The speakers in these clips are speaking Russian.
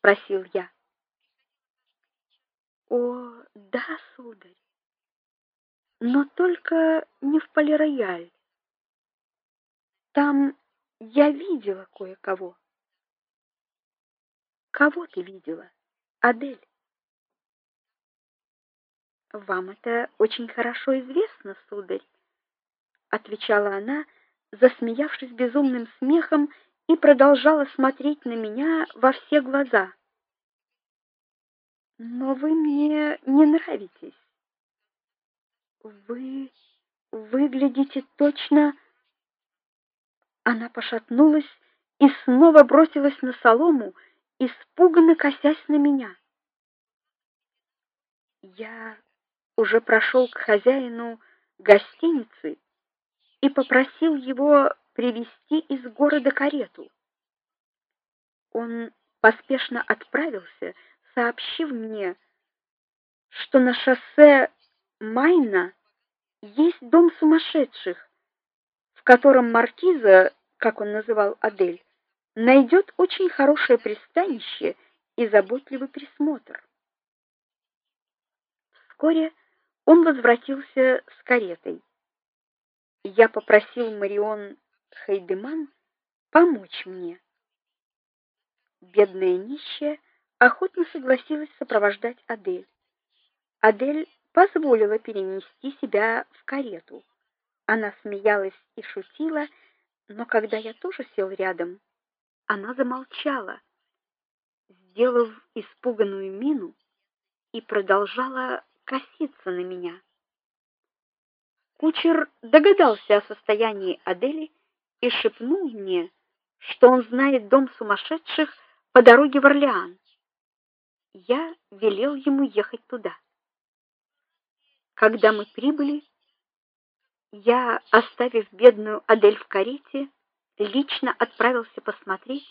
спросил я. О, да, сударь. Но только не в Полирояль. Там я видела кое-кого. Кого ты видела, Адель? Вам это очень хорошо известно, сударь, отвечала она, засмеявшись безумным смехом и продолжала смотреть на меня во все глаза. Но вы мне не нравитесь. Вы выглядите точно Она пошатнулась и снова бросилась на солому, испуганно косясь на меня. Я уже прошел к хозяину гостиницы и попросил его привезти из города карету. Он поспешно отправился, сообщив мне, что на шоссе Майна есть дом сумасшедших, в котором маркиза, как он называл Адель, найдет очень хорошее пристанище и заботливый присмотр. Вскоре он возвратился с каретой. Я попросил Марион Хейдеман помочь мне. Бедная нищая охотно согласилась сопровождать Адель. Адель позволила перенести себя в карету. Она смеялась и шутила, но когда я тоже сел рядом, она замолчала, сделав испуганную мину и продолжала коситься на меня. Кучер догадался о состоянии Адели и шепнул мне, что он знает дом сумасшедших по дороге в Орлеан. Я велел ему ехать туда. Когда мы прибыли, я, оставив бедную Адель в карете, лично отправился посмотреть,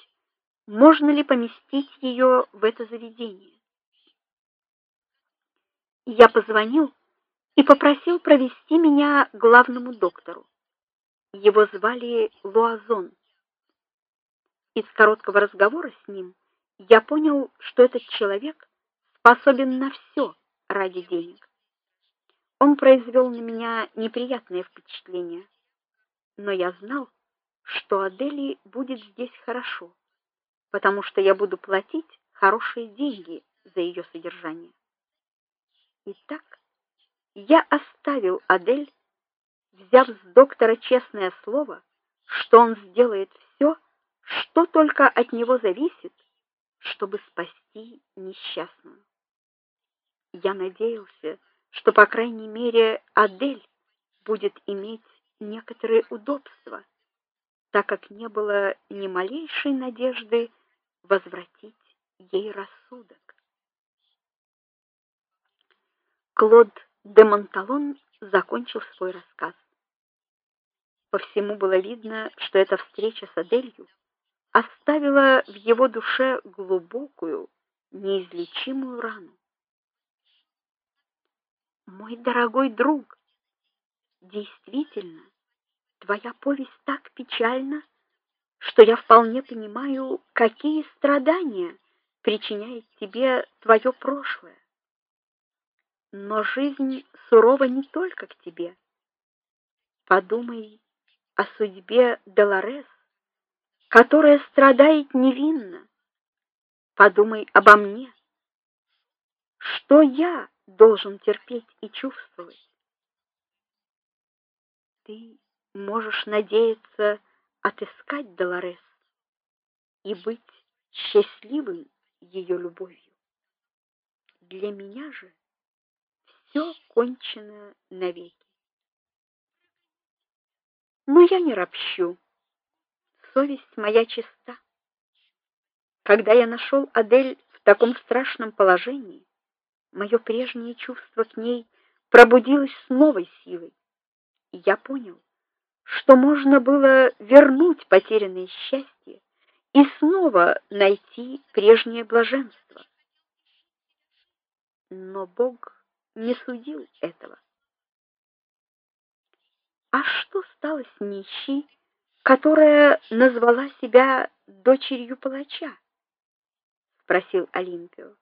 можно ли поместить ее в это заведение. Я позвонил и попросил провести меня к главному доктору. Его звали Луазон. Из короткого разговора с ним я понял, что этот человек способен на все ради денег. Он произвел на меня неприятное впечатление, но я знал, что Адели будет здесь хорошо, потому что я буду платить хорошие деньги за ее содержание. Итак, я оставил Адель, взяв с доктора честное слово, что он сделает все, что только от него зависит, чтобы спасти несчастную. Я надеялся, что по крайней мере Адель будет иметь некоторые удобства, так как не было ни малейшей надежды возвратить ей рассудок. Клод де Монталон закончил свой рассказ. По всему было видно, что эта встреча с Аделью оставила в его душе глубокую, неизлечимую рану. Мой дорогой друг, действительно, твоя повесть так печальна, что я вполне понимаю, какие страдания причиняет тебе твое прошлое. Но жизнь сурова не только к тебе. Подумай о судьбе Долорес, которая страдает невинно. Подумай обо мне. Что я должен терпеть и чувствовать? Ты можешь надеяться отыскать Долорес и быть счастливым ее любовью. Для меня же все кончено навеки. Но я не ропщу. Совесть моя чиста. Когда я нашел Адель в таком страшном положении, мое прежнее чувство к ней пробудилось с новой силой. И я понял, что можно было вернуть потерянное счастье и снова найти прежнее блаженство. Но Бог не судил этого. А что стало с нищей, которая назвала себя дочерью палача? спросил Олимпио.